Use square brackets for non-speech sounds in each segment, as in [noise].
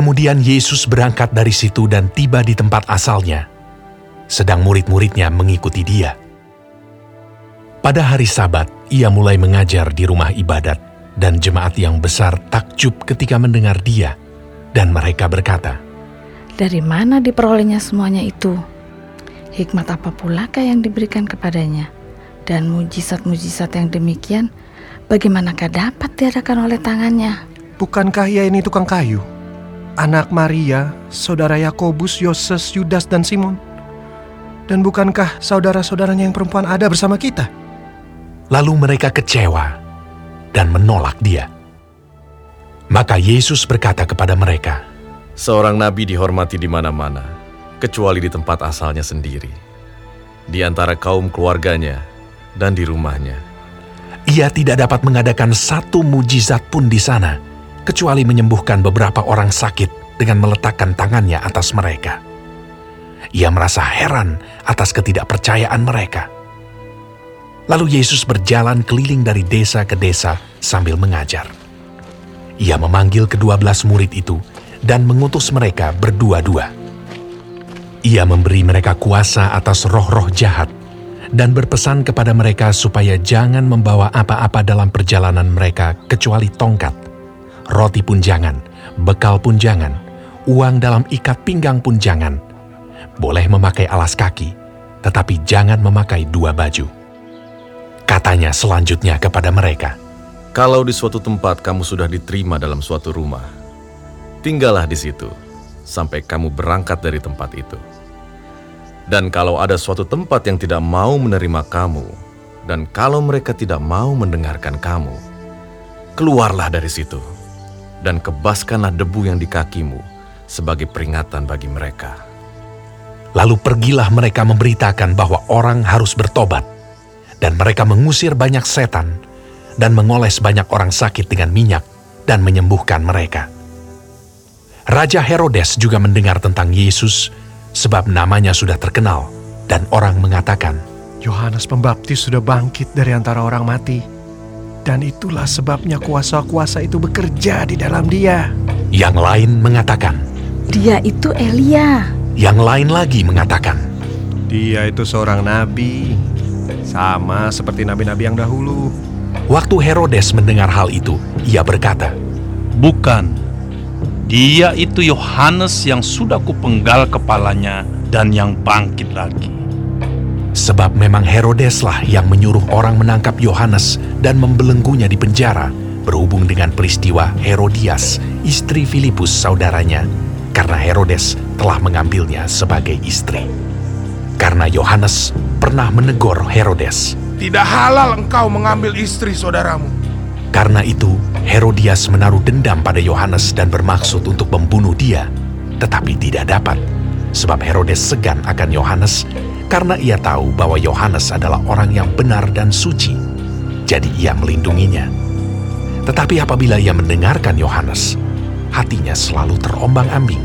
Kemudian Yesus berangkat dari situ dan tiba di tempat asalnya, sedang murid-muridnya mengikuti dia. Pada hari Sabat, ia mulai mengajar di rumah ibadat, dan jemaat yang besar takjub ketika mendengar dia, dan mereka berkata, Dari mana diperolehnya semuanya itu? Hikmat apa pulakah yang diberikan kepadanya? Dan mujizat-mujizat yang demikian, bagaimanakah dapat diadakan oleh tangannya? Bukankah ia ini tukang kayu? Anak Maria, saudara Yakobus, Yoses, Yudas, dan Simon? Dan bukankah saudara-saudaranya yang perempuan ada bersama kita? Lalu mereka kecewa dan menolak dia. Maka Yesus berkata kepada mereka, Seorang nabi dihormati di mana-mana, kecuali di tempat asalnya sendiri, di antara kaum keluarganya dan di rumahnya. Ia tidak dapat mengadakan satu mujizat pun di sana, kecuali menyembuhkan beberapa orang sakit dengan meletakkan tangannya atas mereka. Ia merasa heran atas ketidakpercayaan mereka. Lalu Yesus berjalan keliling dari desa ke desa sambil mengajar. Ia memanggil kedua belas murid itu dan mengutus mereka berdua-dua. Ia memberi mereka kuasa atas roh-roh jahat dan berpesan kepada mereka supaya jangan membawa apa-apa dalam perjalanan mereka kecuali tongkat. Roti pun jangan, bekal pun jangan, uang dalam ikat pinggang pun jangan. Boleh memakai alas kaki, tetapi jangan memakai dua baju. Katanya selanjutnya kepada mereka, Kalau di suatu tempat kamu sudah diterima dalam suatu rumah, tinggallah di situ sampai kamu berangkat dari tempat itu. Dan kalau ada suatu tempat yang tidak mau menerima kamu, dan kalau mereka tidak mau mendengarkan kamu, keluarlah dari situ dan kebaskanlah debu yang di kakimu sebagai peringatan bagi mereka. Lalu pergilah mereka memberitakan bahwa orang harus bertobat, dan mereka mengusir banyak setan dan mengoles banyak orang sakit dengan minyak dan menyembuhkan mereka. Raja Herodes juga mendengar tentang Yesus sebab namanya sudah terkenal dan orang mengatakan, Yohanes Pembaptis sudah bangkit dari antara orang mati. Dan itulah sebabnya kuasa-kuasa itu bekerja di dalam dia. yang lain mengatakan, Dia itu Elia. yang lain lagi mengatakan, Dia itu seorang nabi, sama seperti nabi-nabi yang dahulu. Waktu Herodes mendengar hal itu, ia berkata, Bukan. Dia itu Yohanes yang sudah kupenggal kepalanya dan yang bangkit lagi. Sebab memang Herodeslah yang menyuruh orang menangkap Yohanes dan membelenggunya di penjara berhubung dengan peristiwa Herodias, istri Filipus saudaranya, karena Herodes telah mengambilnya sebagai istri. Karena Yohanes pernah menegur Herodes. Tidak halal engkau mengambil istri saudaramu. Karena itu, Herodias menaruh dendam pada Yohanes dan bermaksud untuk membunuh dia, tetapi tidak dapat, sebab Herodes segan akan Yohanes karena ia tahu bahwa Yohanes adalah orang yang benar dan suci. Jadi ia melindunginya. Tetapi apabila ia mendengarkan Yohanes, hatinya selalu terombang-ambing.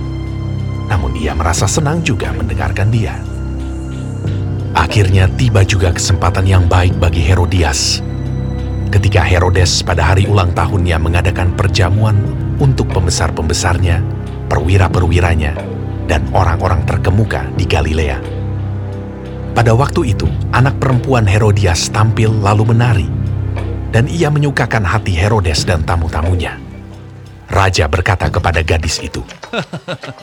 Namun ia merasa senang juga mendengarkan dia. Akhirnya tiba juga kesempatan yang baik bagi Herodias ketika Herodes pada hari ulang tahunnya mengadakan perjamuan untuk pembesar-pembesarnya, perwira-perwiranya, dan orang-orang terkemuka di Galilea. Pada waktu itu, anak perempuan Herodias tampil lalu menari, dan ia menyukakan hati Herodes dan tamu-tamunya. Raja berkata kepada gadis itu,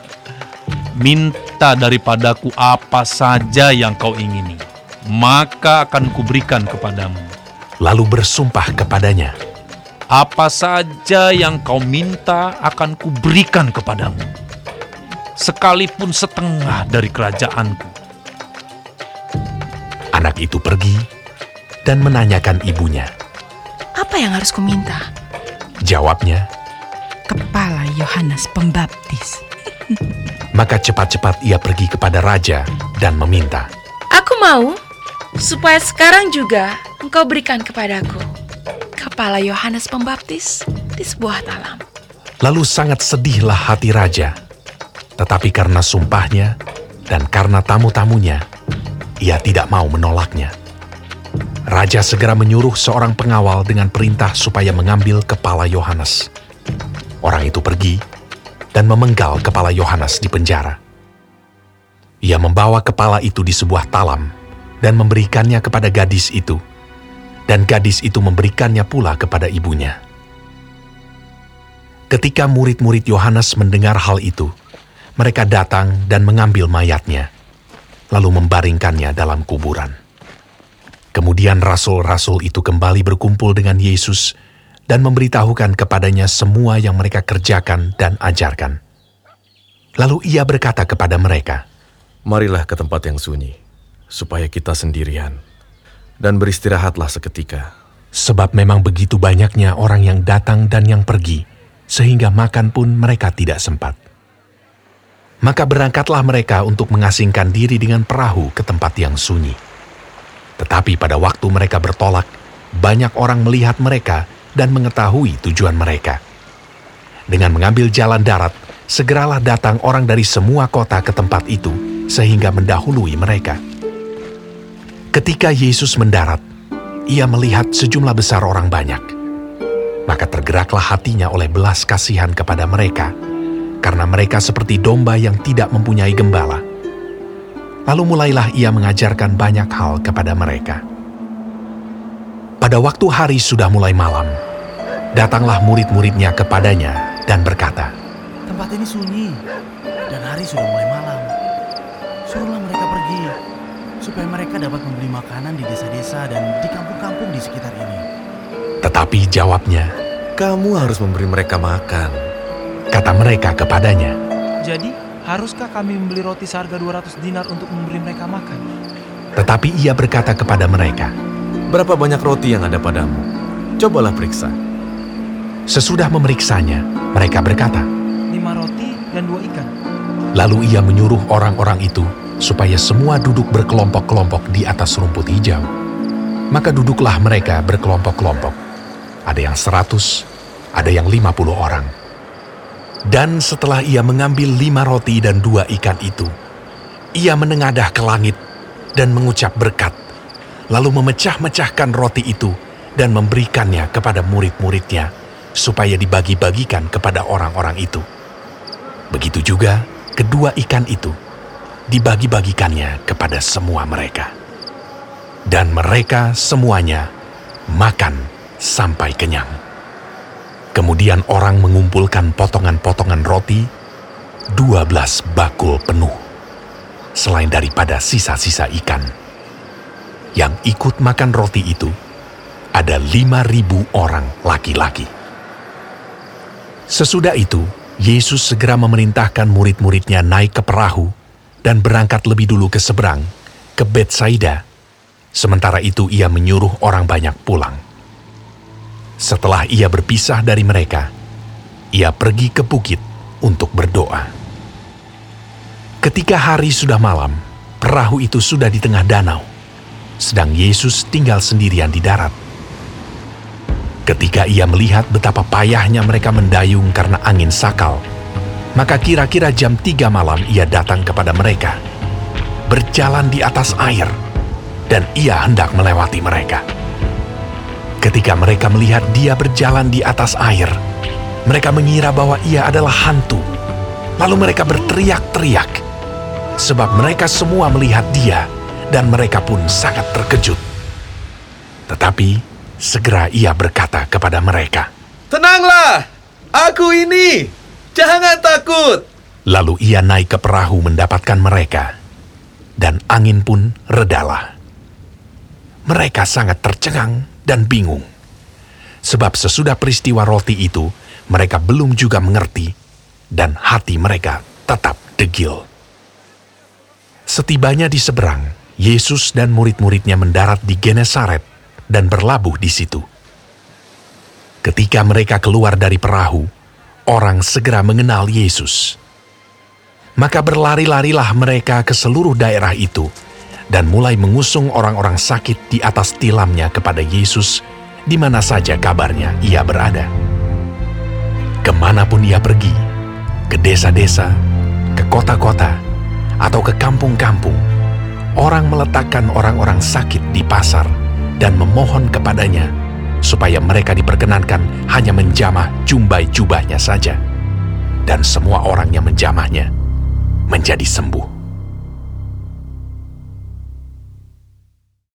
[laughs] Minta daripadaku apa saja yang kau ingini, maka akan kuberikan kepadamu. lalu bersumpah kepadanya, Apa saja yang kau minta akan kuberikan kepadamu. Sekalipun setengah dari kerajaanku. Anak itu pergi dan menanyakan ibunya. Apa yang harus kuminta? Jawabnya, Kepala Yohanes Pembaptis. [laughs] maka cepat-cepat ia pergi kepada raja dan meminta. Aku mau supaya sekarang juga engkau berikan kepadaku kepala Yohanes Pembaptis di sebuah talam. Lalu sangat sedihlah hati raja. Tetapi karena sumpahnya dan karena tamu-tamunya, ia tidak mau menolaknya. Raja segera menyuruh seorang pengawal dengan perintah supaya mengambil kepala Yohanes. Orang itu pergi, dan memenggal kepala Yohanes di penjara. Ia membawa kepala itu di sebuah talam dan memberikannya kepada gadis itu, dan gadis itu memberikannya pula kepada ibunya. Ketika murid-murid Yohanes mendengar hal itu, mereka datang dan mengambil mayatnya, lalu membaringkannya dalam kuburan. Kemudian rasul-rasul itu kembali berkumpul dengan Yesus dan memberitahukan kepadanya semua yang mereka kerjakan dan ajarkan. Lalu ia berkata kepada mereka, Marilah ke tempat yang sunyi, supaya kita sendirian, dan beristirahatlah seketika. Sebab memang begitu banyaknya orang yang datang dan yang pergi, sehingga makan pun mereka tidak sempat. Maka berangkatlah mereka untuk mengasingkan diri dengan perahu ke tempat yang sunyi. Tetapi pada waktu mereka bertolak, banyak orang melihat mereka dan mengetahui tujuan mereka. Dengan mengambil jalan darat, segeralah datang orang dari semua kota ke tempat itu, sehingga mendahului mereka. Ketika Yesus mendarat, ia melihat sejumlah besar orang banyak. Maka tergeraklah hatinya oleh belas kasihan kepada mereka, karena mereka seperti domba yang tidak mempunyai gembala Lalu mulailah ia mengajarkan banyak hal kepada mereka. Pada waktu hari sudah mulai malam, datanglah murid-muridnya kepadanya dan berkata, Tempat ini sunyi dan hari sudah mulai malam. Suruhlah mereka pergi, supaya mereka dapat membeli makanan di desa-desa dan di kampung-kampung di sekitar ini. Tetapi jawabnya, Kamu harus memberi mereka makan. Kata mereka kepadanya, Jadi, haruskah kami membeli roti seharga 200 dinar untuk memberi mereka makan? Tetapi ia berkata kepada mereka, Berapa banyak roti yang ada padamu? Cobalah periksa. Sesudah memeriksanya, mereka berkata, Lima roti dan dua ikan. Lalu ia menyuruh orang-orang itu supaya semua duduk berkelompok-kelompok di atas rumput hijau. Maka duduklah mereka berkelompok-kelompok. Ada yang seratus, ada yang lima puluh orang. Dan setelah ia mengambil lima roti dan dua ikan itu, ia menengadah ke langit dan mengucap berkat, lalu memecah-mecahkan roti itu dan memberikannya kepada murid-muridnya, supaya dibagi-bagikan kepada orang-orang itu. Begitu juga kedua ikan itu dibagi-bagikannya kepada semua mereka. Dan mereka semuanya makan sampai kenyang. Kemudian orang mengumpulkan potongan-potongan roti, 12 bakul penuh, selain daripada sisa-sisa ikan. Yang ikut makan roti itu ada 5.000 orang laki-laki. Sesudah itu, Yesus segera memerintahkan murid-muridnya naik ke perahu dan berangkat lebih dulu ke seberang, ke Betsaida. Sementara itu ia menyuruh orang banyak pulang. Setelah ia berpisah dari mereka, ia pergi ke bukit untuk berdoa. Ketika hari sudah malam, perahu itu sudah di tengah danau, sedang Yesus tinggal sendirian di darat. Ketika ia melihat betapa payahnya mereka mendayung karena angin sakal, maka kira-kira jam tiga malam ia datang kepada mereka, berjalan di atas air, dan ia hendak melewati mereka. Ketika mereka melihat dia berjalan di atas air, mereka mengira bahwa ia adalah hantu. Lalu mereka berteriak-teriak, sebab mereka semua melihat dia, dan mereka pun sangat terkejut. Tetapi segera ia berkata kepada mereka, Tenanglah, aku ini. Jangan takut. Lalu ia naik ke perahu mendapatkan mereka, dan angin pun redalah. Mereka sangat tercengang dan bingung, sebab sesudah peristiwa roti itu, mereka belum juga mengerti, dan hati mereka tetap degil. Setibanya di seberang, Yesus dan murid-muridnya mendarat di Genesaret dan berlabuh di situ. Ketika mereka keluar dari perahu, orang segera mengenal Yesus. Maka berlari-larilah mereka ke seluruh daerah itu dan mulai mengusung orang-orang sakit di atas tilamnya kepada Yesus di mana saja kabarnya ia berada. Ke mana pun ia pergi, ke desa-desa, ke kota-kota, atau ke kampung-kampung, orang meletakkan orang-orang sakit di pasar dan memohon kepadanya supaya mereka diperkenankan hanya menjamah jumbai jubahnya saja. dan semua orang yang menjamahnya menjadi sembuh.